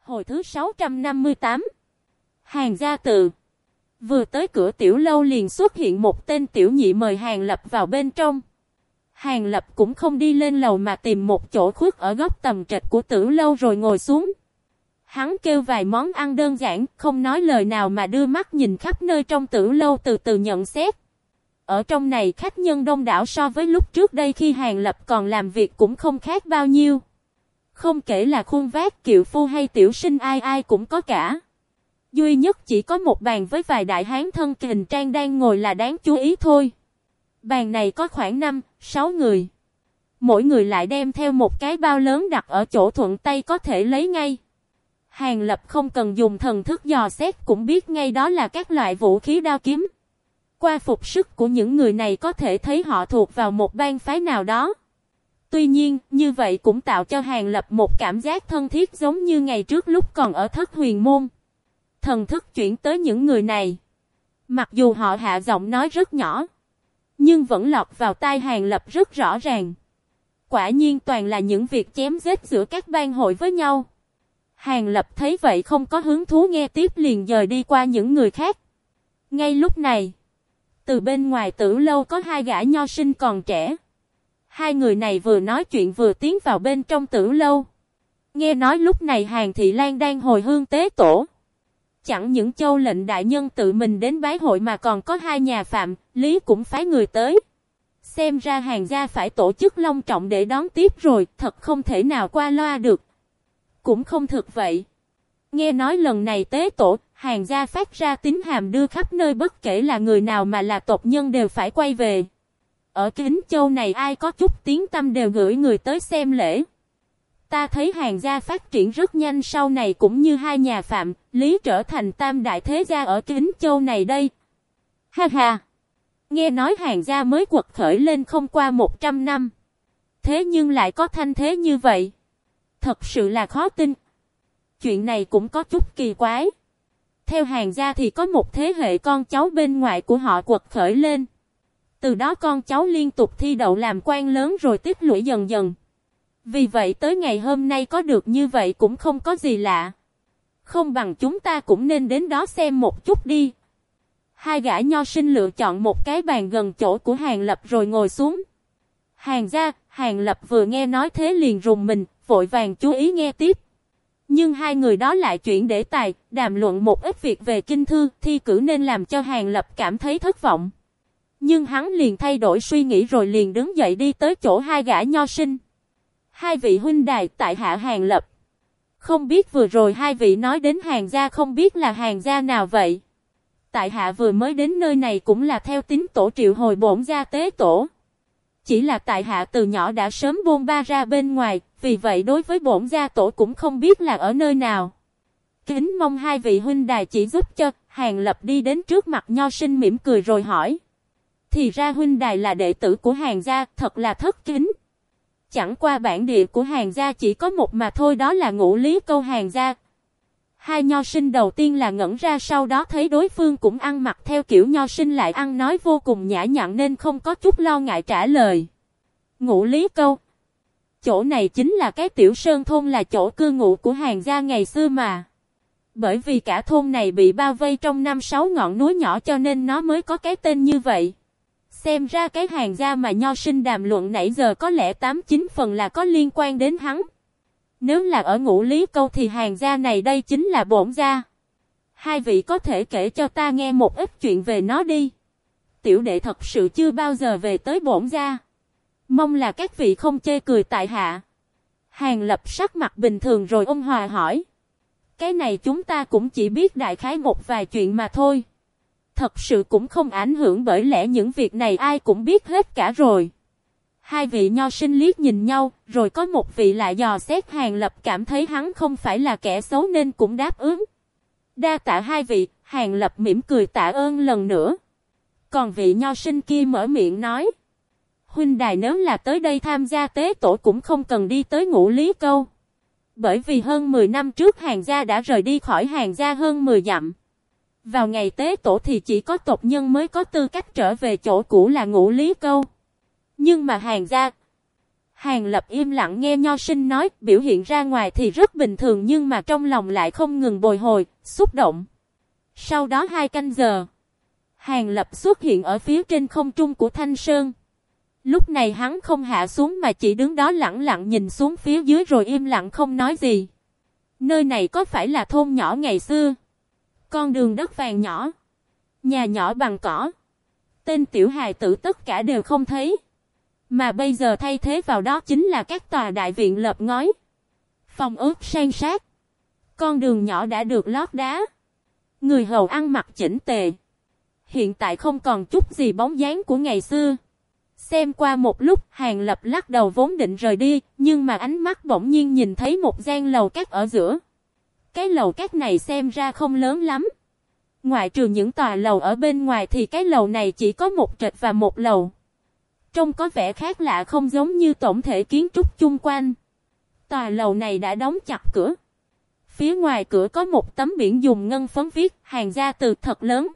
Hồi thứ 658 Hàng gia tự Vừa tới cửa tiểu lâu liền xuất hiện một tên tiểu nhị mời hàng lập vào bên trong. Hàng lập cũng không đi lên lầu mà tìm một chỗ khuất ở góc tầm trệt của tiểu lâu rồi ngồi xuống. Hắn kêu vài món ăn đơn giản, không nói lời nào mà đưa mắt nhìn khắp nơi trong tử lâu từ từ nhận xét. Ở trong này khách nhân đông đảo so với lúc trước đây khi Hàng Lập còn làm việc cũng không khác bao nhiêu. Không kể là khuôn vác kiệu phu hay tiểu sinh ai ai cũng có cả. Duy nhất chỉ có một bàn với vài đại hán thân kình trang đang ngồi là đáng chú ý thôi. Bàn này có khoảng 5, 6 người. Mỗi người lại đem theo một cái bao lớn đặt ở chỗ thuận tay có thể lấy ngay. Hàng lập không cần dùng thần thức dò xét cũng biết ngay đó là các loại vũ khí đao kiếm. Qua phục sức của những người này có thể thấy họ thuộc vào một bang phái nào đó. Tuy nhiên, như vậy cũng tạo cho Hàng Lập một cảm giác thân thiết giống như ngày trước lúc còn ở thất huyền môn. Thần thức chuyển tới những người này. Mặc dù họ hạ giọng nói rất nhỏ, nhưng vẫn lọt vào tai Hàng Lập rất rõ ràng. Quả nhiên toàn là những việc chém giết giữa các bang hội với nhau. Hàng Lập thấy vậy không có hứng thú nghe tiếp liền dời đi qua những người khác. Ngay lúc này, từ bên ngoài tử lâu có hai gã nho sinh còn trẻ. Hai người này vừa nói chuyện vừa tiến vào bên trong tử lâu. Nghe nói lúc này Hàng Thị Lan đang hồi hương tế tổ. Chẳng những châu lệnh đại nhân tự mình đến bái hội mà còn có hai nhà phạm, Lý cũng phái người tới. Xem ra hàng gia phải tổ chức long trọng để đón tiếp rồi, thật không thể nào qua loa được. Cũng không thực vậy. Nghe nói lần này tế tổ, hàng gia phát ra tín hàm đưa khắp nơi bất kể là người nào mà là tộc nhân đều phải quay về. Ở Kính Châu này ai có chút tiếng tâm đều gửi người tới xem lễ. Ta thấy hàng gia phát triển rất nhanh sau này cũng như hai nhà phạm, lý trở thành tam đại thế gia ở Kính Châu này đây. Ha ha! Nghe nói hàng gia mới quật khởi lên không qua 100 năm. Thế nhưng lại có thanh thế như vậy. Thật sự là khó tin. Chuyện này cũng có chút kỳ quái. Theo hàng gia thì có một thế hệ con cháu bên ngoài của họ quật khởi lên. Từ đó con cháu liên tục thi đậu làm quan lớn rồi tích lũy dần dần. Vì vậy tới ngày hôm nay có được như vậy cũng không có gì lạ. Không bằng chúng ta cũng nên đến đó xem một chút đi. Hai gã nho sinh lựa chọn một cái bàn gần chỗ của hàng lập rồi ngồi xuống. Hàng ra, hàng lập vừa nghe nói thế liền rùng mình, vội vàng chú ý nghe tiếp. Nhưng hai người đó lại chuyển để tài, đàm luận một ít việc về kinh thư, thi cử nên làm cho hàng lập cảm thấy thất vọng. Nhưng hắn liền thay đổi suy nghĩ rồi liền đứng dậy đi tới chỗ hai gã nho sinh. Hai vị huynh đài tại hạ hàng lập. Không biết vừa rồi hai vị nói đến hàng gia không biết là hàng gia nào vậy. Tại hạ vừa mới đến nơi này cũng là theo tính tổ triệu hồi bổn gia tế tổ. Chỉ là tại hạ từ nhỏ đã sớm buông ba ra bên ngoài, vì vậy đối với bổn gia tổ cũng không biết là ở nơi nào. Kính mong hai vị huynh đài chỉ giúp cho, hàng lập đi đến trước mặt nho sinh mỉm cười rồi hỏi. Thì ra huynh đài là đệ tử của hàng gia, thật là thất kính. Chẳng qua bản địa của hàng gia chỉ có một mà thôi đó là ngũ lý câu hàng gia. Hai nho sinh đầu tiên là ngẩn ra sau đó thấy đối phương cũng ăn mặc theo kiểu nho sinh lại ăn nói vô cùng nhã nhặn nên không có chút lo ngại trả lời. Ngũ lý câu. Chỗ này chính là cái tiểu sơn thôn là chỗ cư ngụ của hàng gia ngày xưa mà. Bởi vì cả thôn này bị bao vây trong năm sáu ngọn núi nhỏ cho nên nó mới có cái tên như vậy. Xem ra cái hàng gia mà nho sinh đàm luận nãy giờ có lẽ 89 phần là có liên quan đến hắn. Nếu là ở ngũ lý câu thì hàng gia này đây chính là bổn gia. Hai vị có thể kể cho ta nghe một ít chuyện về nó đi. Tiểu đệ thật sự chưa bao giờ về tới bổn gia. Mong là các vị không chê cười tại hạ. Hàng lập sắc mặt bình thường rồi ông Hòa hỏi. Cái này chúng ta cũng chỉ biết đại khái một vài chuyện mà thôi thật sự cũng không ảnh hưởng bởi lẽ những việc này ai cũng biết hết cả rồi. Hai vị nho sinh liếc nhìn nhau, rồi có một vị lại dò xét hàng lập cảm thấy hắn không phải là kẻ xấu nên cũng đáp ứng. Đa tạ hai vị, hàng lập mỉm cười tạ ơn lần nữa. Còn vị nho sinh kia mở miệng nói. Huynh đài nếu là tới đây tham gia tế tổ cũng không cần đi tới ngũ lý câu. Bởi vì hơn 10 năm trước hàng gia đã rời đi khỏi hàng gia hơn 10 dặm. Vào ngày tế tổ thì chỉ có tộc nhân mới có tư cách trở về chỗ cũ là ngũ lý câu. Nhưng mà hàng gia, Hàng lập im lặng nghe nho sinh nói, biểu hiện ra ngoài thì rất bình thường nhưng mà trong lòng lại không ngừng bồi hồi, xúc động. Sau đó hai canh giờ, Hàng lập xuất hiện ở phía trên không trung của Thanh Sơn. Lúc này hắn không hạ xuống mà chỉ đứng đó lặng lặng nhìn xuống phía dưới rồi im lặng không nói gì. Nơi này có phải là thôn nhỏ ngày xưa? Con đường đất vàng nhỏ. Nhà nhỏ bằng cỏ. Tên tiểu hài tử tất cả đều không thấy. Mà bây giờ thay thế vào đó chính là các tòa đại viện lợp ngói. Phòng ướt sang sát. Con đường nhỏ đã được lót đá. Người hầu ăn mặc chỉnh tề. Hiện tại không còn chút gì bóng dáng của ngày xưa. Xem qua một lúc, Hàng Lập lắc đầu vốn định rời đi, nhưng mà ánh mắt bỗng nhiên nhìn thấy một gian lầu cát ở giữa. Cái lầu cát này xem ra không lớn lắm. Ngoại trừ những tòa lầu ở bên ngoài thì cái lầu này chỉ có một trệt và một lầu. Trông có vẻ khác lạ không giống như tổng thể kiến trúc chung quanh. Tòa lầu này đã đóng chặt cửa. Phía ngoài cửa có một tấm biển dùng ngân phấn viết hàng gia từ thật lớn.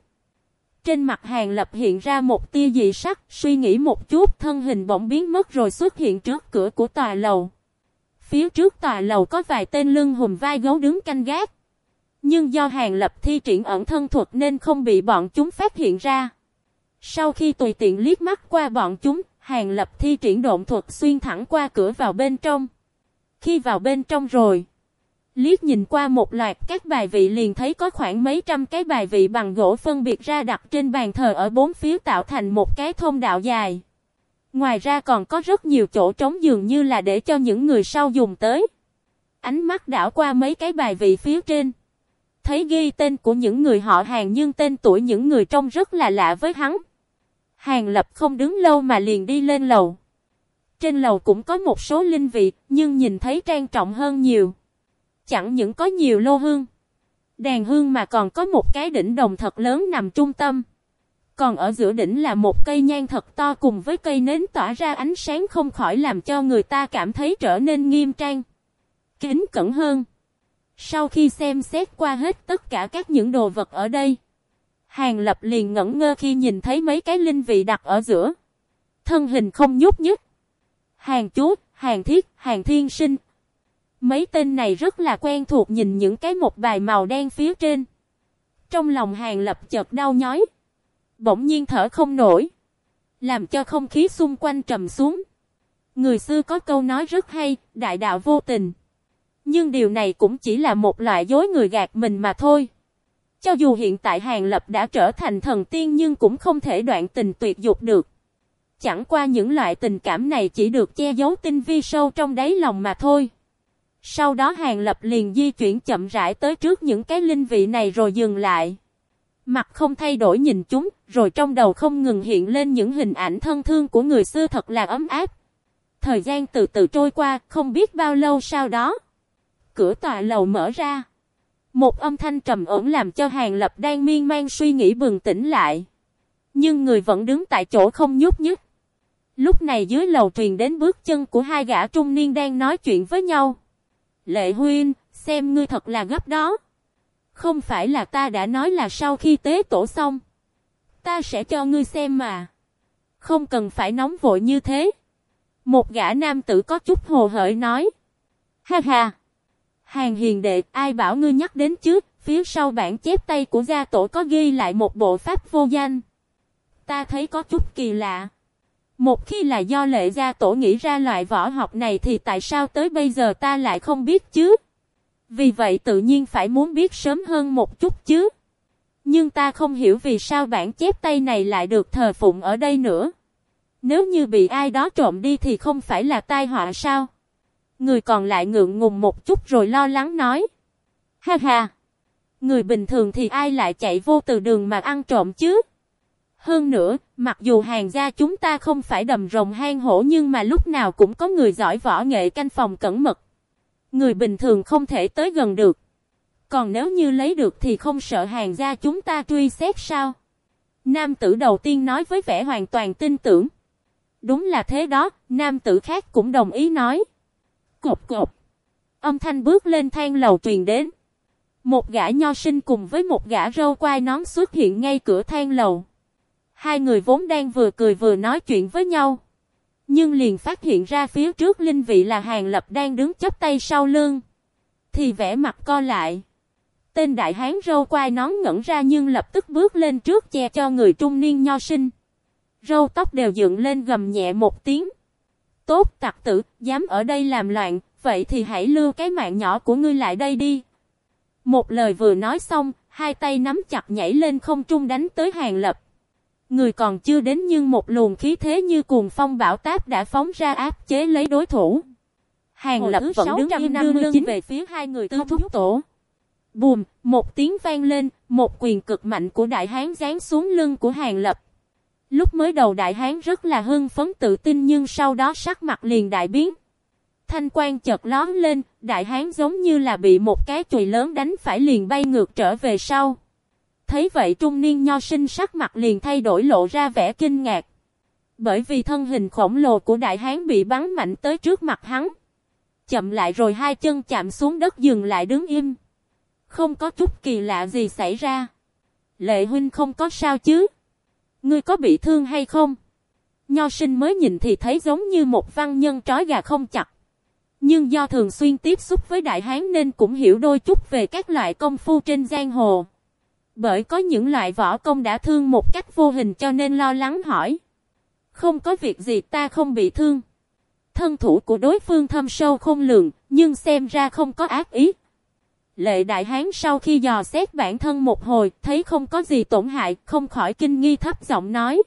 Trên mặt hàng lập hiện ra một tia dị sắc, suy nghĩ một chút thân hình bỗng biến mất rồi xuất hiện trước cửa của tòa lầu. Phía trước tòa lầu có vài tên lưng hùm vai gấu đứng canh gác. Nhưng do hàng lập thi triển ẩn thân thuật nên không bị bọn chúng phát hiện ra. Sau khi tùy tiện liếc mắt qua bọn chúng, hàng lập thi triển độn thuật xuyên thẳng qua cửa vào bên trong. Khi vào bên trong rồi, liếc nhìn qua một loạt các bài vị liền thấy có khoảng mấy trăm cái bài vị bằng gỗ phân biệt ra đặt trên bàn thờ ở bốn phía tạo thành một cái thông đạo dài. Ngoài ra còn có rất nhiều chỗ trống dường như là để cho những người sau dùng tới. Ánh mắt đảo qua mấy cái bài vị phía trên. Thấy ghi tên của những người họ hàng nhưng tên tuổi những người trông rất là lạ với hắn. Hàng lập không đứng lâu mà liền đi lên lầu. Trên lầu cũng có một số linh vị, nhưng nhìn thấy trang trọng hơn nhiều. Chẳng những có nhiều lô hương, đàn hương mà còn có một cái đỉnh đồng thật lớn nằm trung tâm. Còn ở giữa đỉnh là một cây nhang thật to cùng với cây nến tỏa ra ánh sáng không khỏi làm cho người ta cảm thấy trở nên nghiêm trang. Kính cẩn hơn. Sau khi xem xét qua hết tất cả các những đồ vật ở đây, Hàng Lập liền ngẩn ngơ khi nhìn thấy mấy cái linh vị đặt ở giữa. Thân hình không nhúc nhích. Hàng chú, hàng thiết, hàng thiên sinh. Mấy tên này rất là quen thuộc nhìn những cái một bài màu đen phía trên. Trong lòng Hàng Lập chợt đau nhói. Bỗng nhiên thở không nổi. Làm cho không khí xung quanh trầm xuống. Người xưa có câu nói rất hay, đại đạo vô tình. Nhưng điều này cũng chỉ là một loại dối người gạt mình mà thôi. Cho dù hiện tại Hàng Lập đã trở thành thần tiên nhưng cũng không thể đoạn tình tuyệt dục được. Chẳng qua những loại tình cảm này chỉ được che giấu tinh vi sâu trong đáy lòng mà thôi. Sau đó Hàng Lập liền di chuyển chậm rãi tới trước những cái linh vị này rồi dừng lại. Mặt không thay đổi nhìn chúng, rồi trong đầu không ngừng hiện lên những hình ảnh thân thương của người xưa thật là ấm áp. Thời gian từ từ trôi qua, không biết bao lâu sau đó. Cửa tòa lầu mở ra. Một âm thanh trầm ổn làm cho Hàng Lập đang miên man suy nghĩ bừng tỉnh lại. Nhưng người vẫn đứng tại chỗ không nhúc nhích. Lúc này dưới lầu truyền đến bước chân của hai gã trung niên đang nói chuyện với nhau. Lệ Huyên, xem ngươi thật là gấp đó. Không phải là ta đã nói là sau khi tế tổ xong. Ta sẽ cho ngươi xem mà. Không cần phải nóng vội như thế. Một gã nam tử có chút hồ hởi nói. Ha ha. Hàng hiền đệ, ai bảo ngươi nhắc đến chứ phía sau bản chép tay của gia tổ có ghi lại một bộ pháp vô danh. Ta thấy có chút kỳ lạ. Một khi là do lệ gia tổ nghĩ ra loại võ học này thì tại sao tới bây giờ ta lại không biết chứ? Vì vậy tự nhiên phải muốn biết sớm hơn một chút chứ. Nhưng ta không hiểu vì sao bản chép tay này lại được thờ phụng ở đây nữa. Nếu như bị ai đó trộm đi thì không phải là tai họa sao? Người còn lại ngượng ngùng một chút rồi lo lắng nói. Ha ha! Người bình thường thì ai lại chạy vô từ đường mà ăn trộm chứ? Hơn nữa, mặc dù hàng gia chúng ta không phải đầm rồng hang hổ nhưng mà lúc nào cũng có người giỏi võ nghệ canh phòng cẩn mật. Người bình thường không thể tới gần được. Còn nếu như lấy được thì không sợ hàng gia chúng ta truy xét sao? Nam tử đầu tiên nói với vẻ hoàn toàn tin tưởng. Đúng là thế đó, nam tử khác cũng đồng ý nói. Cột cột. Âm thanh bước lên thang lầu truyền đến. Một gã nho sinh cùng với một gã râu quai nón xuất hiện ngay cửa thang lầu. Hai người vốn đang vừa cười vừa nói chuyện với nhau. Nhưng liền phát hiện ra phía trước linh vị là hàng lập đang đứng chấp tay sau lưng. Thì vẽ mặt co lại. Tên đại hán râu quai nón ngẩn ra nhưng lập tức bước lên trước che cho người trung niên nho sinh. Râu tóc đều dựng lên gầm nhẹ một tiếng. Tốt tặc tử, dám ở đây làm loạn, vậy thì hãy lưu cái mạng nhỏ của ngươi lại đây đi. Một lời vừa nói xong, hai tay nắm chặt nhảy lên không trung đánh tới hàng lập. Người còn chưa đến nhưng một luồng khí thế như cuồng phong bão táp đã phóng ra áp chế lấy đối thủ. Hàng lập vẫn đứng im đưa lưng về phía hai người tư thúc tổ. Bùm, một tiếng vang lên, một quyền cực mạnh của đại hán giáng xuống lưng của hàng lập. Lúc mới đầu đại hán rất là hưng phấn tự tin nhưng sau đó sắc mặt liền đại biến. Thanh quan chợt lón lên, đại hán giống như là bị một cái chùy lớn đánh phải liền bay ngược trở về sau. Thấy vậy trung niên nho sinh sắc mặt liền thay đổi lộ ra vẻ kinh ngạc. Bởi vì thân hình khổng lồ của đại hán bị bắn mạnh tới trước mặt hắn. Chậm lại rồi hai chân chạm xuống đất dừng lại đứng im. Không có chút kỳ lạ gì xảy ra. Lệ huynh không có sao chứ? Ngươi có bị thương hay không? Nho sinh mới nhìn thì thấy giống như một văn nhân trói gà không chặt. Nhưng do thường xuyên tiếp xúc với đại hán nên cũng hiểu đôi chút về các loại công phu trên giang hồ. Bởi có những loại võ công đã thương một cách vô hình cho nên lo lắng hỏi. Không có việc gì ta không bị thương. Thân thủ của đối phương thâm sâu không lường, nhưng xem ra không có ác ý. Lệ đại hán sau khi dò xét bản thân một hồi, thấy không có gì tổn hại, không khỏi kinh nghi thấp giọng nói.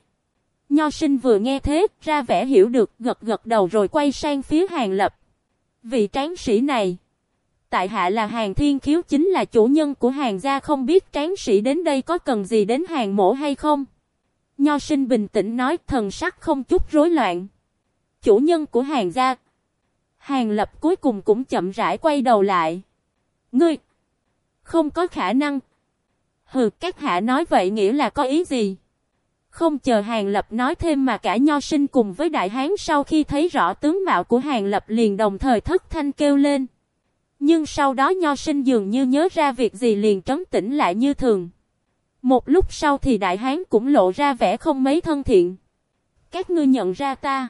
Nho sinh vừa nghe thế, ra vẻ hiểu được, gật gật đầu rồi quay sang phía hàng lập. Vị tráng sĩ này, tại hạ là hàng thiên khiếu chính là chủ nhân của hàng gia không biết tráng sĩ đến đây có cần gì đến hàng mổ hay không. Nho sinh bình tĩnh nói thần sắc không chút rối loạn. Chủ nhân của hàng gia. Hàng lập cuối cùng cũng chậm rãi quay đầu lại. Ngươi! Không có khả năng. Hừ, các hạ nói vậy nghĩa là có ý gì? Không chờ Hàng Lập nói thêm mà cả nho sinh cùng với đại hán sau khi thấy rõ tướng mạo của Hàng Lập liền đồng thời thất thanh kêu lên. Nhưng sau đó nho sinh dường như nhớ ra việc gì liền trấn tĩnh lại như thường. Một lúc sau thì đại hán cũng lộ ra vẻ không mấy thân thiện. Các ngươi nhận ra ta.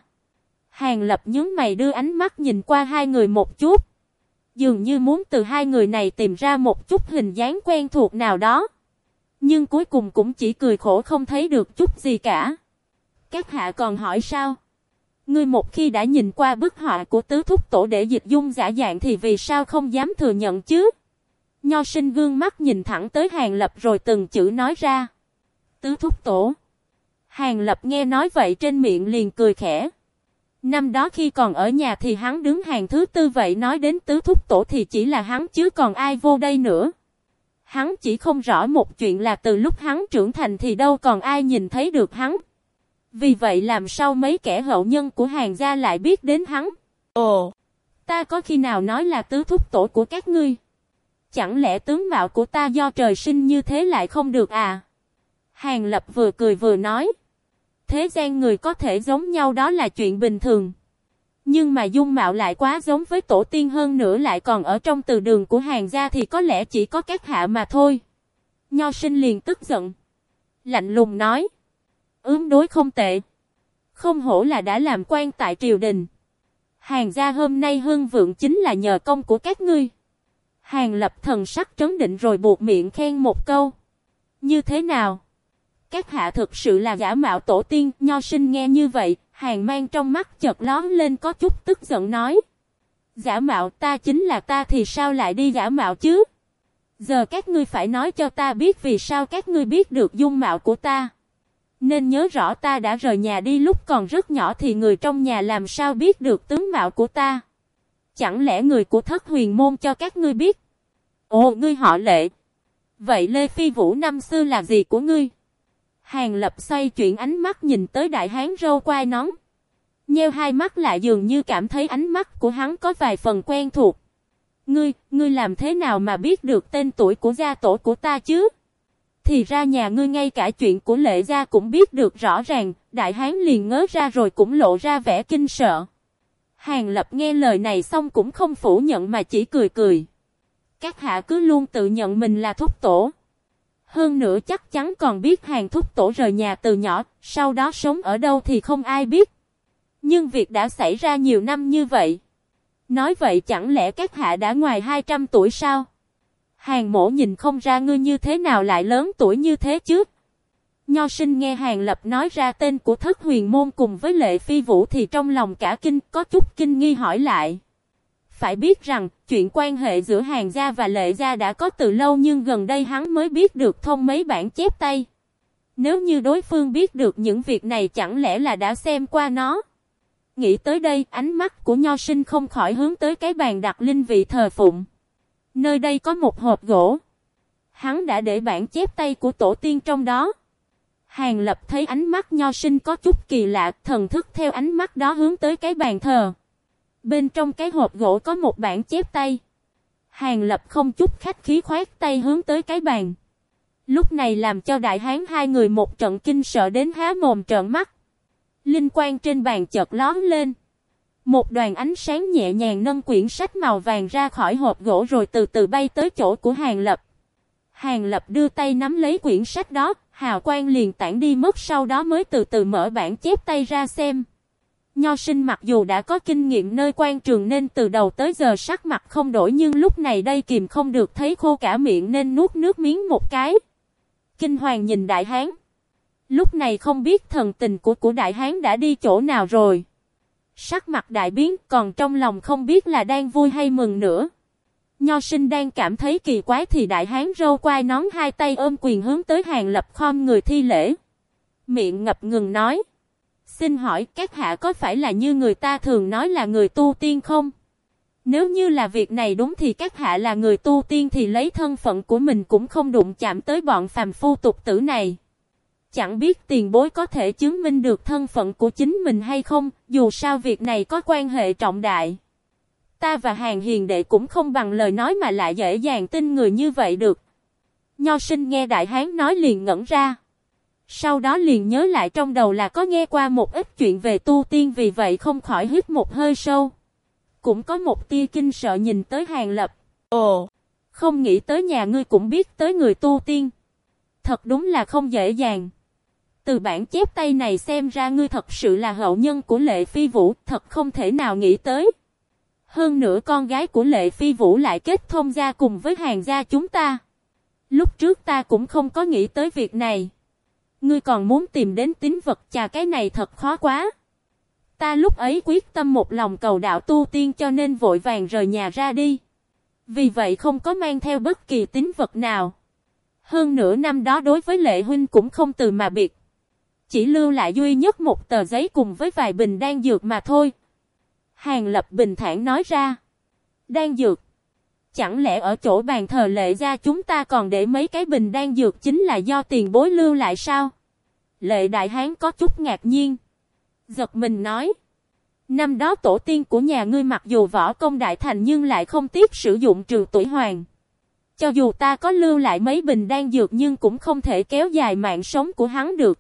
Hàng Lập nhướng mày đưa ánh mắt nhìn qua hai người một chút. Dường như muốn từ hai người này tìm ra một chút hình dáng quen thuộc nào đó. Nhưng cuối cùng cũng chỉ cười khổ không thấy được chút gì cả. Các hạ còn hỏi sao? Ngươi một khi đã nhìn qua bức họa của tứ thúc tổ để dịch dung giả dạng thì vì sao không dám thừa nhận chứ? Nho sinh gương mắt nhìn thẳng tới hàng lập rồi từng chữ nói ra. Tứ thúc tổ. Hàng lập nghe nói vậy trên miệng liền cười khẽ. Năm đó khi còn ở nhà thì hắn đứng hàng thứ tư vậy nói đến tứ thúc tổ thì chỉ là hắn chứ còn ai vô đây nữa. Hắn chỉ không rõ một chuyện là từ lúc hắn trưởng thành thì đâu còn ai nhìn thấy được hắn. Vì vậy làm sao mấy kẻ hậu nhân của hàng gia lại biết đến hắn? Ồ, ta có khi nào nói là tứ thúc tổ của các ngươi? Chẳng lẽ tướng mạo của ta do trời sinh như thế lại không được à? Hàng lập vừa cười vừa nói. Thế gian người có thể giống nhau đó là chuyện bình thường. Nhưng mà dung mạo lại quá giống với tổ tiên hơn nữa lại còn ở trong từ đường của hàng gia thì có lẽ chỉ có các hạ mà thôi. Nho sinh liền tức giận. Lạnh lùng nói. Ướm đối không tệ. Không hổ là đã làm quan tại triều đình. Hàng gia hôm nay hưng vượng chính là nhờ công của các ngươi. Hàng lập thần sắc trấn định rồi buộc miệng khen một câu. Như thế nào? Các hạ thực sự là giả mạo tổ tiên, nho sinh nghe như vậy, hàng mang trong mắt chợt lón lên có chút tức giận nói. Giả mạo ta chính là ta thì sao lại đi giả mạo chứ? Giờ các ngươi phải nói cho ta biết vì sao các ngươi biết được dung mạo của ta. Nên nhớ rõ ta đã rời nhà đi lúc còn rất nhỏ thì người trong nhà làm sao biết được tướng mạo của ta. Chẳng lẽ người của thất huyền môn cho các ngươi biết? Ồ, ngươi họ lệ. Vậy Lê Phi Vũ năm xưa là gì của ngươi? Hàng lập xoay chuyển ánh mắt nhìn tới đại hán râu quai nón. Nheo hai mắt lại dường như cảm thấy ánh mắt của hắn có vài phần quen thuộc. Ngươi, ngươi làm thế nào mà biết được tên tuổi của gia tổ của ta chứ? Thì ra nhà ngươi ngay cả chuyện của lệ gia cũng biết được rõ ràng, đại hán liền ngớ ra rồi cũng lộ ra vẻ kinh sợ. Hàng lập nghe lời này xong cũng không phủ nhận mà chỉ cười cười. Các hạ cứ luôn tự nhận mình là thúc tổ. Hơn nữa chắc chắn còn biết hàng thúc tổ rời nhà từ nhỏ, sau đó sống ở đâu thì không ai biết. Nhưng việc đã xảy ra nhiều năm như vậy. Nói vậy chẳng lẽ các hạ đã ngoài 200 tuổi sao? Hàng mổ nhìn không ra ngươi như thế nào lại lớn tuổi như thế chứ? Nho sinh nghe Hàng Lập nói ra tên của thất huyền môn cùng với lệ phi vũ thì trong lòng cả kinh có chút kinh nghi hỏi lại. Phải biết rằng, chuyện quan hệ giữa hàng gia và lệ gia đã có từ lâu nhưng gần đây hắn mới biết được thông mấy bản chép tay. Nếu như đối phương biết được những việc này chẳng lẽ là đã xem qua nó. Nghĩ tới đây, ánh mắt của nho sinh không khỏi hướng tới cái bàn đặt linh vị thờ phụng. Nơi đây có một hộp gỗ. Hắn đã để bản chép tay của tổ tiên trong đó. Hàng lập thấy ánh mắt nho sinh có chút kỳ lạ, thần thức theo ánh mắt đó hướng tới cái bàn thờ. Bên trong cái hộp gỗ có một bản chép tay. Hàng lập không chút khách khí khoát tay hướng tới cái bàn. Lúc này làm cho đại hán hai người một trận kinh sợ đến há mồm trợn mắt. Linh quang trên bàn chợt lón lên. Một đoàn ánh sáng nhẹ nhàng nâng quyển sách màu vàng ra khỏi hộp gỗ rồi từ từ bay tới chỗ của Hàng Lập. Hàng Lập đưa tay nắm lấy quyển sách đó, hào quang liền tản đi mất sau đó mới từ từ mở bản chép tay ra xem. Nho sinh mặc dù đã có kinh nghiệm nơi quan trường nên từ đầu tới giờ sắc mặt không đổi nhưng lúc này đây kìm không được thấy khô cả miệng nên nuốt nước miếng một cái. Kinh hoàng nhìn đại hán. Lúc này không biết thần tình của của đại hán đã đi chỗ nào rồi. Sắc mặt đại biến, còn trong lòng không biết là đang vui hay mừng nữa. Nho sinh đang cảm thấy kỳ quái thì đại hán râu quai nón hai tay ôm quyền hướng tới hàng lập khom người thi lễ. Miệng ngập ngừng nói. Xin hỏi, các hạ có phải là như người ta thường nói là người tu tiên không? Nếu như là việc này đúng thì các hạ là người tu tiên thì lấy thân phận của mình cũng không đụng chạm tới bọn phàm phu tục tử này. Chẳng biết tiền bối có thể chứng minh được thân phận của chính mình hay không, dù sao việc này có quan hệ trọng đại. Ta và hàng hiền đệ cũng không bằng lời nói mà lại dễ dàng tin người như vậy được. Nho sinh nghe đại hán nói liền ngẩn ra. Sau đó liền nhớ lại trong đầu là có nghe qua một ít chuyện về tu tiên vì vậy không khỏi hít một hơi sâu. Cũng có một tia kinh sợ nhìn tới hàng lập. Ồ, không nghĩ tới nhà ngươi cũng biết tới người tu tiên. Thật đúng là không dễ dàng. Từ bản chép tay này xem ra ngươi thật sự là hậu nhân của Lệ Phi Vũ, thật không thể nào nghĩ tới. Hơn nữa con gái của Lệ Phi Vũ lại kết thông gia cùng với hàng gia chúng ta. Lúc trước ta cũng không có nghĩ tới việc này. Ngươi còn muốn tìm đến tín vật chà cái này thật khó quá. Ta lúc ấy quyết tâm một lòng cầu đạo tu tiên cho nên vội vàng rời nhà ra đi. Vì vậy không có mang theo bất kỳ tín vật nào. Hơn nửa năm đó đối với lệ huynh cũng không từ mà biệt. Chỉ lưu lại duy nhất một tờ giấy cùng với vài bình đan dược mà thôi. Hàng lập bình thản nói ra. Đan dược. Chẳng lẽ ở chỗ bàn thờ lệ ra chúng ta còn để mấy cái bình đan dược chính là do tiền bối lưu lại sao? Lệ đại hán có chút ngạc nhiên. Giật mình nói. Năm đó tổ tiên của nhà ngươi mặc dù võ công đại thành nhưng lại không tiếp sử dụng trừ tuổi hoàng. Cho dù ta có lưu lại mấy bình đan dược nhưng cũng không thể kéo dài mạng sống của hắn được.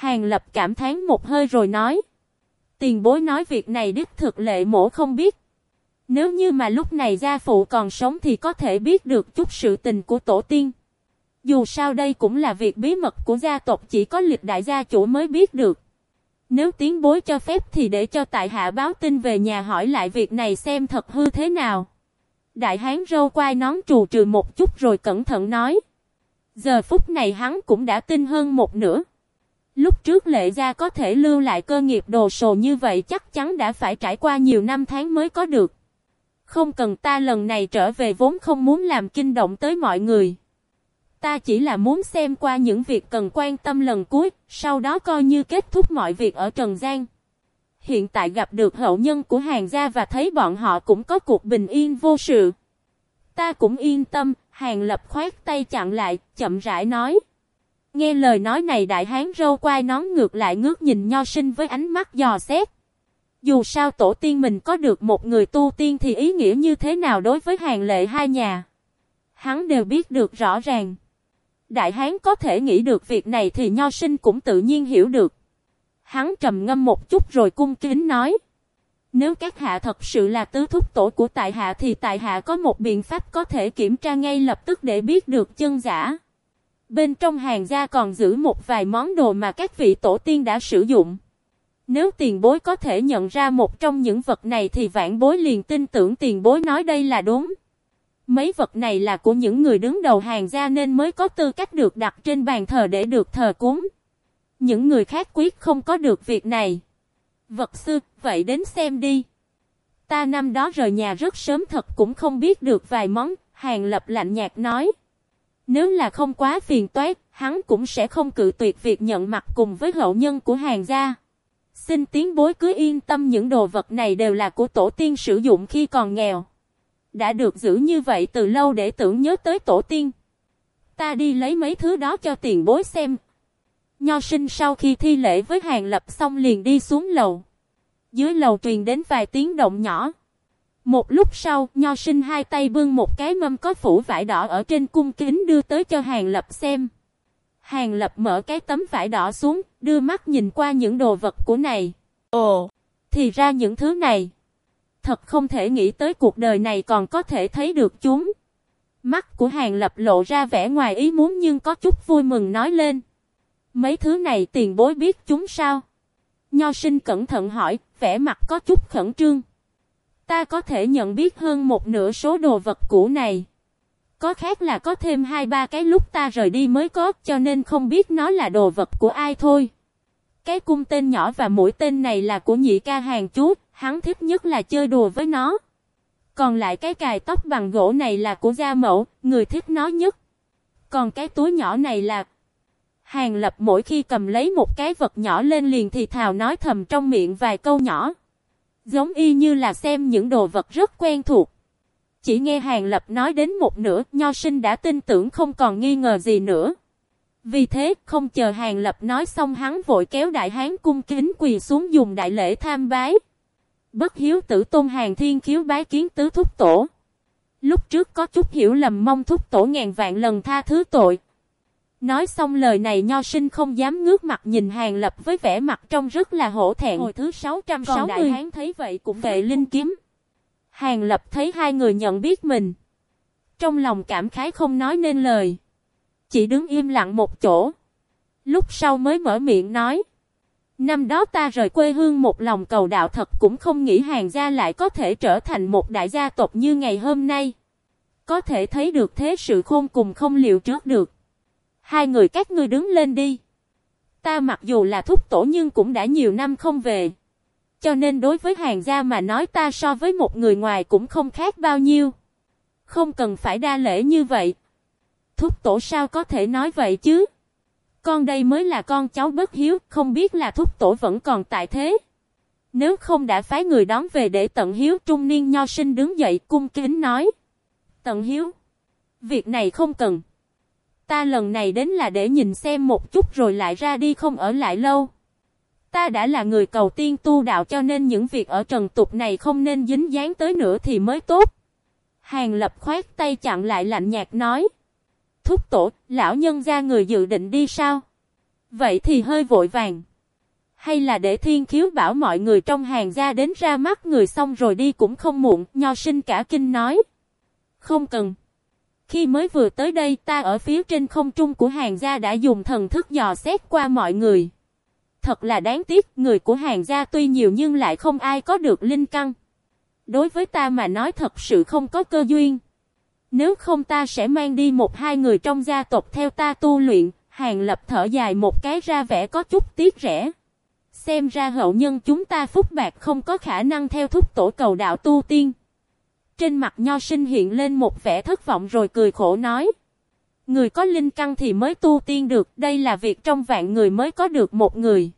Hàng lập cảm thán một hơi rồi nói. Tiền bối nói việc này đích thực lệ mổ không biết. Nếu như mà lúc này gia phụ còn sống thì có thể biết được chút sự tình của tổ tiên. Dù sao đây cũng là việc bí mật của gia tộc, chỉ có lịch đại gia chủ mới biết được. Nếu tiến bối cho phép thì để cho tại hạ báo tin về nhà hỏi lại việc này xem thật hư thế nào. Đại hán râu quai nón trù trừ một chút rồi cẩn thận nói. Giờ phút này hắn cũng đã tin hơn một nửa. Lúc trước lệ gia có thể lưu lại cơ nghiệp đồ sồ như vậy chắc chắn đã phải trải qua nhiều năm tháng mới có được. Không cần ta lần này trở về vốn không muốn làm kinh động tới mọi người. Ta chỉ là muốn xem qua những việc cần quan tâm lần cuối, sau đó coi như kết thúc mọi việc ở Trần Giang. Hiện tại gặp được hậu nhân của hàng gia và thấy bọn họ cũng có cuộc bình yên vô sự. Ta cũng yên tâm, hàng lập khoát tay chặn lại, chậm rãi nói. Nghe lời nói này đại hán râu quai nón ngược lại ngước nhìn nho sinh với ánh mắt dò xét. Dù sao tổ tiên mình có được một người tu tiên thì ý nghĩa như thế nào đối với hàng lệ hai nhà. Hắn đều biết được rõ ràng. Đại hán có thể nghĩ được việc này thì nho sinh cũng tự nhiên hiểu được. Hắn trầm ngâm một chút rồi cung kính nói. Nếu các hạ thật sự là tứ thúc tổ của tại hạ thì tại hạ có một biện pháp có thể kiểm tra ngay lập tức để biết được chân giả. Bên trong hàng gia còn giữ một vài món đồ mà các vị tổ tiên đã sử dụng. Nếu tiền bối có thể nhận ra một trong những vật này thì vãn bối liền tin tưởng tiền bối nói đây là đúng. Mấy vật này là của những người đứng đầu hàng gia nên mới có tư cách được đặt trên bàn thờ để được thờ cúng. Những người khác quyết không có được việc này. Vật sư, vậy đến xem đi. Ta năm đó rời nhà rất sớm thật cũng không biết được vài món, hàng lập lạnh nhạt nói. Nếu là không quá phiền toái, hắn cũng sẽ không cự tuyệt việc nhận mặt cùng với hậu nhân của hàng gia. Xin tiến bối cứ yên tâm những đồ vật này đều là của tổ tiên sử dụng khi còn nghèo. Đã được giữ như vậy từ lâu để tưởng nhớ tới tổ tiên. Ta đi lấy mấy thứ đó cho tiền bối xem. Nho sinh sau khi thi lễ với hàng lập xong liền đi xuống lầu. Dưới lầu truyền đến vài tiếng động nhỏ. Một lúc sau, nho sinh hai tay bưng một cái mâm có phủ vải đỏ ở trên cung kính đưa tới cho hàng lập xem. Hàng lập mở cái tấm vải đỏ xuống, đưa mắt nhìn qua những đồ vật của này. Ồ, thì ra những thứ này. Thật không thể nghĩ tới cuộc đời này còn có thể thấy được chúng. Mắt của hàng lập lộ ra vẻ ngoài ý muốn nhưng có chút vui mừng nói lên. Mấy thứ này tiền bối biết chúng sao? Nho sinh cẩn thận hỏi, vẻ mặt có chút khẩn trương. Ta có thể nhận biết hơn một nửa số đồ vật cũ này. Có khác là có thêm hai ba cái lúc ta rời đi mới có cho nên không biết nó là đồ vật của ai thôi. Cái cung tên nhỏ và mũi tên này là của nhị ca hàng chú, hắn thích nhất là chơi đùa với nó. Còn lại cái cài tóc bằng gỗ này là của gia mẫu, người thích nó nhất. Còn cái túi nhỏ này là... Hàng lập mỗi khi cầm lấy một cái vật nhỏ lên liền thì thào nói thầm trong miệng vài câu nhỏ. Giống y như là xem những đồ vật rất quen thuộc. Chỉ nghe Hàng Lập nói đến một nửa, Nho Sinh đã tin tưởng không còn nghi ngờ gì nữa. Vì thế, không chờ Hàng Lập nói xong hắn vội kéo đại hán cung kính quỳ xuống dùng đại lễ tham bái. Bất hiếu tử tôn hàng thiên khiếu bái kiến tứ thúc tổ. Lúc trước có chút hiểu lầm mong thúc tổ ngàn vạn lần tha thứ tội. Nói xong lời này nho sinh không dám ngước mặt nhìn hàng lập với vẻ mặt trong rất là hổ thẹn. Hồi thứ 660. Còn đại hán thấy vậy cũng vệ linh kiếm. Hàng lập thấy hai người nhận biết mình. Trong lòng cảm khái không nói nên lời. Chỉ đứng im lặng một chỗ. Lúc sau mới mở miệng nói. Năm đó ta rời quê hương một lòng cầu đạo thật cũng không nghĩ hàng gia lại có thể trở thành một đại gia tộc như ngày hôm nay. Có thể thấy được thế sự khôn cùng không liệu trước được. Hai người các ngươi đứng lên đi. Ta mặc dù là thúc tổ nhưng cũng đã nhiều năm không về. Cho nên đối với hàng gia mà nói ta so với một người ngoài cũng không khác bao nhiêu. Không cần phải đa lễ như vậy. Thúc tổ sao có thể nói vậy chứ? Con đây mới là con cháu bất hiếu, không biết là thúc tổ vẫn còn tại thế. Nếu không đã phái người đón về để tận hiếu trung niên nho sinh đứng dậy cung kính nói. Tận hiếu. Việc này không cần. Ta lần này đến là để nhìn xem một chút rồi lại ra đi không ở lại lâu. Ta đã là người cầu tiên tu đạo cho nên những việc ở trần tục này không nên dính dáng tới nữa thì mới tốt. Hàng lập khoát tay chặn lại lạnh nhạt nói. Thúc tổ, lão nhân ra người dự định đi sao? Vậy thì hơi vội vàng. Hay là để thiên khiếu bảo mọi người trong hàng ra đến ra mắt người xong rồi đi cũng không muộn, nho sinh cả kinh nói. Không cần. Khi mới vừa tới đây ta ở phía trên không trung của hàng gia đã dùng thần thức dò xét qua mọi người. Thật là đáng tiếc, người của hàng gia tuy nhiều nhưng lại không ai có được linh căn. Đối với ta mà nói thật sự không có cơ duyên. Nếu không ta sẽ mang đi một hai người trong gia tộc theo ta tu luyện, hàng lập thở dài một cái ra vẻ có chút tiếc rẻ. Xem ra hậu nhân chúng ta phúc bạc không có khả năng theo thúc tổ cầu đạo tu tiên. Trên mặt nho sinh hiện lên một vẻ thất vọng rồi cười khổ nói. Người có linh căn thì mới tu tiên được, đây là việc trong vạn người mới có được một người.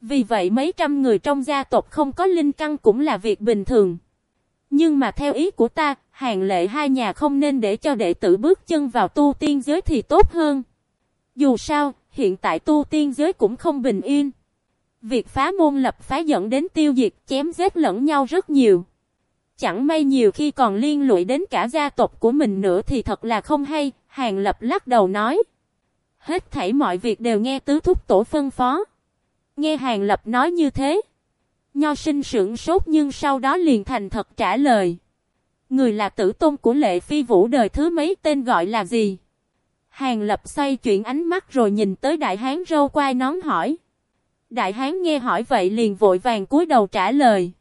Vì vậy mấy trăm người trong gia tộc không có linh căn cũng là việc bình thường. Nhưng mà theo ý của ta, hàng lệ hai nhà không nên để cho đệ tử bước chân vào tu tiên giới thì tốt hơn. Dù sao, hiện tại tu tiên giới cũng không bình yên. Việc phá môn lập phá dẫn đến tiêu diệt chém giết lẫn nhau rất nhiều. Chẳng may nhiều khi còn liên lụy đến cả gia tộc của mình nữa thì thật là không hay, Hàng Lập lắc đầu nói. Hết thảy mọi việc đều nghe tứ thúc tổ phân phó. Nghe Hàng Lập nói như thế. Nho sinh sững sốt nhưng sau đó liền thành thật trả lời. Người là tử tôn của lệ phi vũ đời thứ mấy tên gọi là gì? Hàng Lập xoay chuyển ánh mắt rồi nhìn tới đại hán râu quai nón hỏi. Đại hán nghe hỏi vậy liền vội vàng cúi đầu trả lời.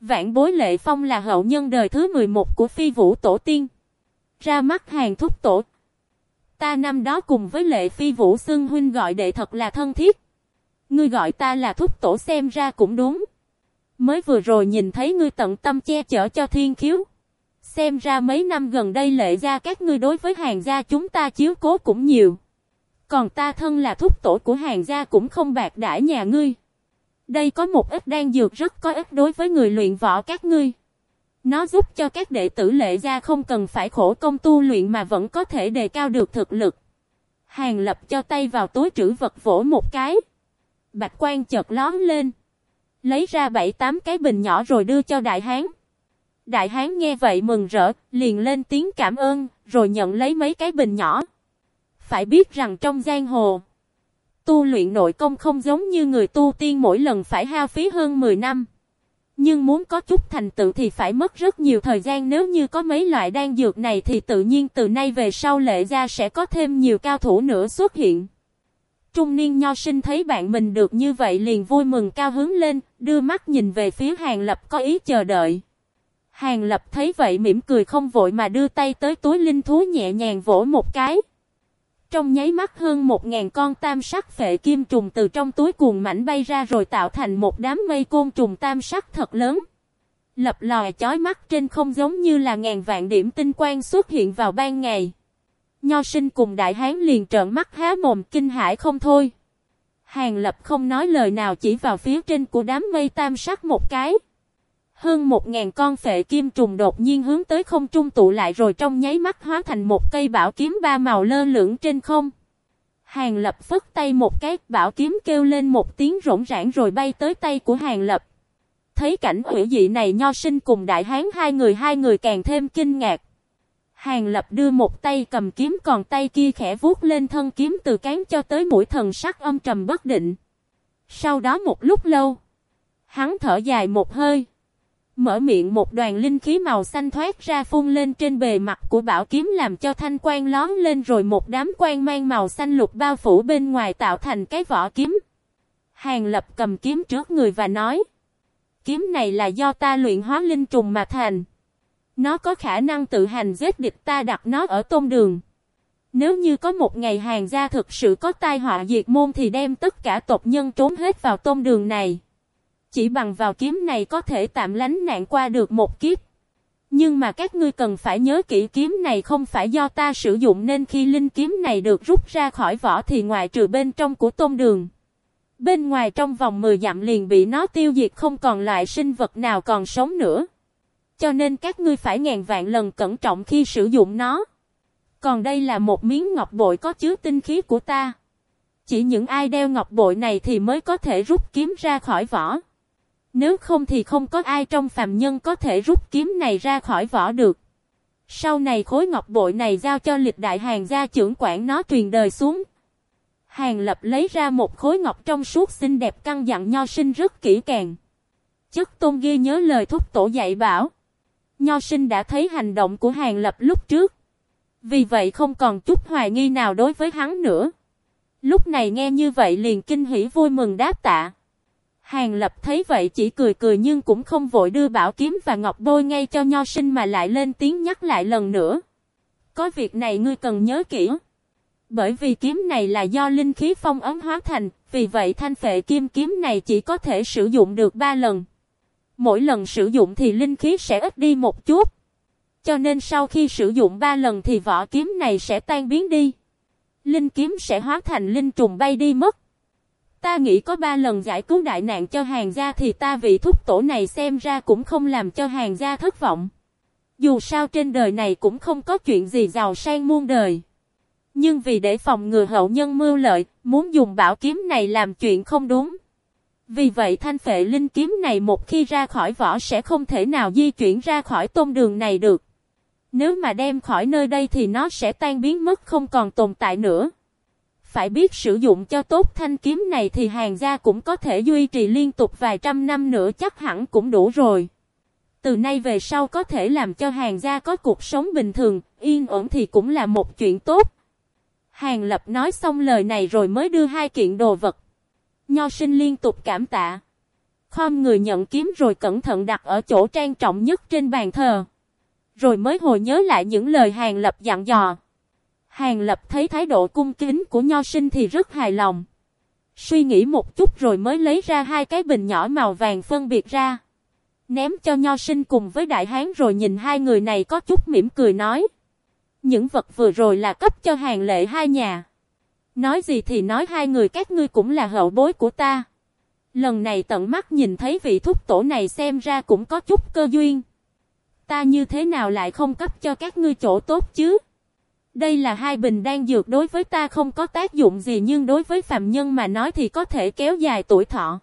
Vạn bối lệ phong là hậu nhân đời thứ 11 của phi vũ tổ tiên. Ra mắt hàng thúc tổ. Ta năm đó cùng với lệ phi vũ xưng huynh gọi đệ thật là thân thiết. Ngươi gọi ta là thúc tổ xem ra cũng đúng. Mới vừa rồi nhìn thấy ngươi tận tâm che chở cho thiên khiếu. Xem ra mấy năm gần đây lệ gia các ngươi đối với hàng gia chúng ta chiếu cố cũng nhiều. Còn ta thân là thúc tổ của hàng gia cũng không bạc đãi nhà ngươi. Đây có một ít đan dược rất có ích đối với người luyện võ các ngươi. Nó giúp cho các đệ tử lệ gia không cần phải khổ công tu luyện mà vẫn có thể đề cao được thực lực. Hàng lập cho tay vào túi trữ vật vỗ một cái. Bạch quan chợt lón lên. Lấy ra bảy tám cái bình nhỏ rồi đưa cho đại hán. Đại hán nghe vậy mừng rỡ, liền lên tiếng cảm ơn, rồi nhận lấy mấy cái bình nhỏ. Phải biết rằng trong giang hồ, tu luyện nội công không giống như người tu tiên mỗi lần phải hao phí hơn 10 năm. Nhưng muốn có chút thành tựu thì phải mất rất nhiều thời gian nếu như có mấy loại đan dược này thì tự nhiên từ nay về sau lệ ra sẽ có thêm nhiều cao thủ nữa xuất hiện. Trung niên nho sinh thấy bạn mình được như vậy liền vui mừng cao hướng lên, đưa mắt nhìn về phía hàng lập có ý chờ đợi. Hàng lập thấy vậy mỉm cười không vội mà đưa tay tới túi linh thú nhẹ nhàng vỗ một cái. Trong nháy mắt hơn một ngàn con tam sắc phệ kim trùng từ trong túi cuồng mảnh bay ra rồi tạo thành một đám mây côn trùng tam sắc thật lớn. Lập lòi chói mắt trên không giống như là ngàn vạn điểm tinh quang xuất hiện vào ban ngày. Nho sinh cùng đại hán liền trợn mắt há mồm kinh hãi không thôi. Hàng lập không nói lời nào chỉ vào phía trên của đám mây tam sắc một cái. Hơn một ngàn con phệ kim trùng đột nhiên hướng tới không trung tụ lại rồi trong nháy mắt hóa thành một cây bảo kiếm ba màu lơ lửng trên không. Hàng lập phất tay một cái, bảo kiếm kêu lên một tiếng rỗng rãng rồi bay tới tay của hàng lập. Thấy cảnh hủy dị này nho sinh cùng đại hán hai người hai người càng thêm kinh ngạc. Hàng lập đưa một tay cầm kiếm còn tay kia khẽ vuốt lên thân kiếm từ cán cho tới mũi thần sắc âm trầm bất định. Sau đó một lúc lâu, hắn thở dài một hơi. Mở miệng một đoàn linh khí màu xanh thoát ra phun lên trên bề mặt của bảo kiếm làm cho thanh quang lón lên rồi một đám quang mang màu xanh lục bao phủ bên ngoài tạo thành cái vỏ kiếm. Hàng lập cầm kiếm trước người và nói. Kiếm này là do ta luyện hóa linh trùng mà thành. Nó có khả năng tự hành giết địch ta đặt nó ở tôn đường. Nếu như có một ngày hàng gia thực sự có tai họa diệt môn thì đem tất cả tộc nhân trốn hết vào tôn đường này. Chỉ bằng vào kiếm này có thể tạm lánh nạn qua được một kiếp. Nhưng mà các ngươi cần phải nhớ kỹ kiếm này không phải do ta sử dụng nên khi linh kiếm này được rút ra khỏi vỏ thì ngoài trừ bên trong của tôn đường. Bên ngoài trong vòng 10 dặm liền bị nó tiêu diệt không còn loại sinh vật nào còn sống nữa. Cho nên các ngươi phải ngàn vạn lần cẩn trọng khi sử dụng nó. Còn đây là một miếng ngọc bội có chứa tinh khí của ta. Chỉ những ai đeo ngọc bội này thì mới có thể rút kiếm ra khỏi vỏ. Nếu không thì không có ai trong phàm nhân có thể rút kiếm này ra khỏi vỏ được. Sau này khối ngọc bội này giao cho lịch đại hàng gia trưởng quản nó truyền đời xuống. Hàng lập lấy ra một khối ngọc trong suốt xinh đẹp căng dặn nho sinh rất kỹ càng. Chất tôn ghi nhớ lời thúc tổ dạy bảo. Nho sinh đã thấy hành động của hàng lập lúc trước. Vì vậy không còn chút hoài nghi nào đối với hắn nữa. Lúc này nghe như vậy liền kinh hỉ vui mừng đáp tạ. Hàng lập thấy vậy chỉ cười cười nhưng cũng không vội đưa bảo kiếm và ngọc bôi ngay cho nho sinh mà lại lên tiếng nhắc lại lần nữa. Có việc này ngươi cần nhớ kỹ. Bởi vì kiếm này là do linh khí phong ấn hóa thành, vì vậy thanh phệ kim kiếm này chỉ có thể sử dụng được 3 lần. Mỗi lần sử dụng thì linh khí sẽ ít đi một chút. Cho nên sau khi sử dụng 3 lần thì vỏ kiếm này sẽ tan biến đi. Linh kiếm sẽ hóa thành linh trùng bay đi mất. Ta nghĩ có ba lần giải cứu đại nạn cho hàng gia thì ta vị thúc tổ này xem ra cũng không làm cho hàng gia thất vọng. Dù sao trên đời này cũng không có chuyện gì giàu sang muôn đời. Nhưng vì để phòng ngừa hậu nhân mưu lợi, muốn dùng bảo kiếm này làm chuyện không đúng. Vì vậy thanh phệ linh kiếm này một khi ra khỏi vỏ sẽ không thể nào di chuyển ra khỏi tôn đường này được. Nếu mà đem khỏi nơi đây thì nó sẽ tan biến mất không còn tồn tại nữa. Phải biết sử dụng cho tốt thanh kiếm này thì hàng gia cũng có thể duy trì liên tục vài trăm năm nữa chắc hẳn cũng đủ rồi. Từ nay về sau có thể làm cho hàng gia có cuộc sống bình thường, yên ổn thì cũng là một chuyện tốt. Hàng lập nói xong lời này rồi mới đưa hai kiện đồ vật. Nho sinh liên tục cảm tạ. Khom người nhận kiếm rồi cẩn thận đặt ở chỗ trang trọng nhất trên bàn thờ. Rồi mới hồi nhớ lại những lời Hàng Lập dặn dò. Hàng Lập thấy thái độ cung kính của nho sinh thì rất hài lòng. Suy nghĩ một chút rồi mới lấy ra hai cái bình nhỏ màu vàng phân biệt ra. Ném cho nho sinh cùng với đại hán rồi nhìn hai người này có chút mỉm cười nói. Những vật vừa rồi là cấp cho hàng lệ hai nhà. Nói gì thì nói hai người các ngươi cũng là hậu bối của ta. Lần này tận mắt nhìn thấy vị thúc tổ này xem ra cũng có chút cơ duyên. Ta như thế nào lại không cấp cho các ngươi chỗ tốt chứ? Đây là hai bình đan dược đối với ta không có tác dụng gì nhưng đối với phạm nhân mà nói thì có thể kéo dài tuổi thọ.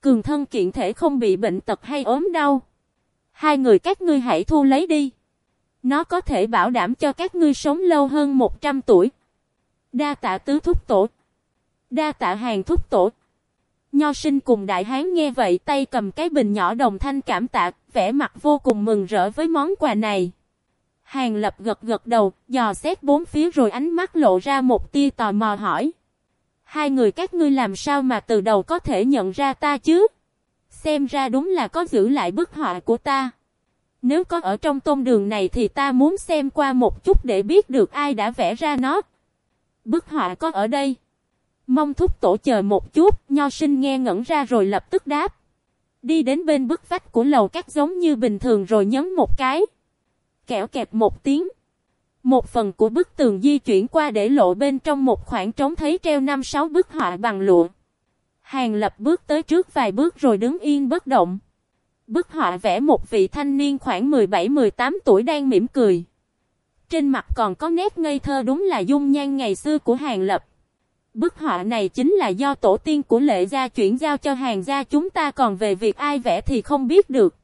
Cường thân kiện thể không bị bệnh tật hay ốm đau. Hai người các ngươi hãy thu lấy đi. Nó có thể bảo đảm cho các ngươi sống lâu hơn 100 tuổi. Đa tạ tứ thúc tổ. Đa tạ hàng thúc tổ. Nho sinh cùng đại hán nghe vậy tay cầm cái bình nhỏ đồng thanh cảm tạ, vẻ mặt vô cùng mừng rỡ với món quà này. Hàng lập gật gật đầu, dò xét bốn phía rồi ánh mắt lộ ra một tia tò mò hỏi. Hai người các ngươi làm sao mà từ đầu có thể nhận ra ta chứ? Xem ra đúng là có giữ lại bức họa của ta. Nếu có ở trong tôn đường này thì ta muốn xem qua một chút để biết được ai đã vẽ ra nó. Bức họa có ở đây. Mong thúc tổ chờ một chút, nho sinh nghe ngẩn ra rồi lập tức đáp. Đi đến bên bức vách của lầu cắt giống như bình thường rồi nhấn một cái. Kẹo kẹp một tiếng. Một phần của bức tường di chuyển qua để lộ bên trong một khoảng trống thấy treo năm sáu bức họa bằng lụa. Hàng lập bước tới trước vài bước rồi đứng yên bất động. Bức họa vẽ một vị thanh niên khoảng 17-18 tuổi đang mỉm cười. Trên mặt còn có nét ngây thơ đúng là dung nhan ngày xưa của hàng lập. Bức họa này chính là do tổ tiên của lệ gia chuyển giao cho hàng gia, chúng ta còn về việc ai vẽ thì không biết được.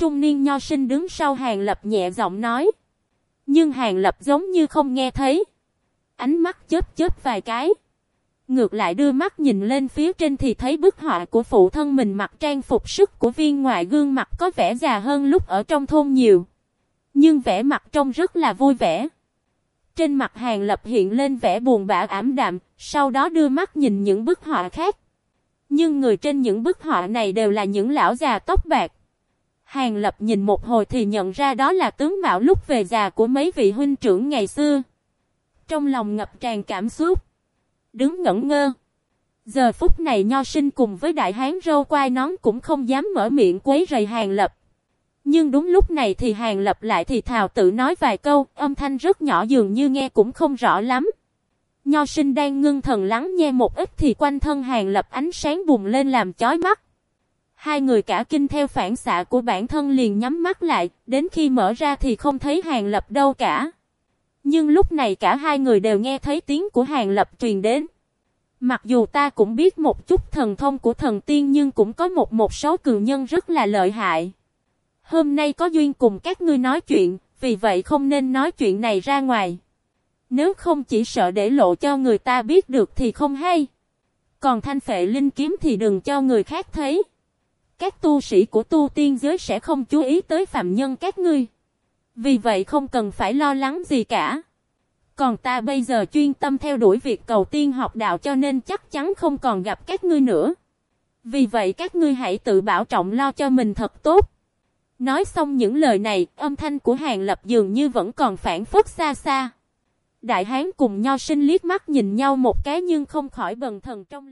Trung niên nho sinh đứng sau hàng lập nhẹ giọng nói. Nhưng hàng lập giống như không nghe thấy. Ánh mắt chớp chớp vài cái. Ngược lại đưa mắt nhìn lên phía trên thì thấy bức họa của phụ thân mình mặc trang phục sức của viên ngoại gương mặt có vẻ già hơn lúc ở trong thôn nhiều. Nhưng vẻ mặt trông rất là vui vẻ. Trên mặt hàng lập hiện lên vẻ buồn bã ảm đạm, sau đó đưa mắt nhìn những bức họa khác. Nhưng người trên những bức họa này đều là những lão già tóc bạc. Hàng lập nhìn một hồi thì nhận ra đó là tướng mạo lúc về già của mấy vị huynh trưởng ngày xưa. Trong lòng ngập tràn cảm xúc. Đứng ngẩn ngơ. Giờ phút này nho sinh cùng với đại hán râu quai nón cũng không dám mở miệng quấy rầy hàng lập. Nhưng đúng lúc này thì hàng lập lại thì thào tự nói vài câu, âm thanh rất nhỏ dường như nghe cũng không rõ lắm. Nho sinh đang ngưng thần lắng nghe một ít thì quanh thân hàng lập ánh sáng bùng lên làm chói mắt. Hai người cả kinh theo phản xạ của bản thân liền nhắm mắt lại, đến khi mở ra thì không thấy hàng lập đâu cả. Nhưng lúc này cả hai người đều nghe thấy tiếng của hàng lập truyền đến. Mặc dù ta cũng biết một chút thần thông của thần tiên nhưng cũng có một một số cường nhân rất là lợi hại. Hôm nay có duyên cùng các ngươi nói chuyện, vì vậy không nên nói chuyện này ra ngoài. Nếu không chỉ sợ để lộ cho người ta biết được thì không hay. Còn thanh phệ linh kiếm thì đừng cho người khác thấy. Các tu sĩ của tu tiên giới sẽ không chú ý tới phạm nhân các ngươi. Vì vậy không cần phải lo lắng gì cả. Còn ta bây giờ chuyên tâm theo đuổi việc cầu tiên học đạo cho nên chắc chắn không còn gặp các ngươi nữa. Vì vậy các ngươi hãy tự bảo trọng lo cho mình thật tốt. Nói xong những lời này, âm thanh của Hàng Lập dường như vẫn còn phản phất xa xa. Đại hán cùng nhau sinh liếc mắt nhìn nhau một cái nhưng không khỏi bần thần trong lòng.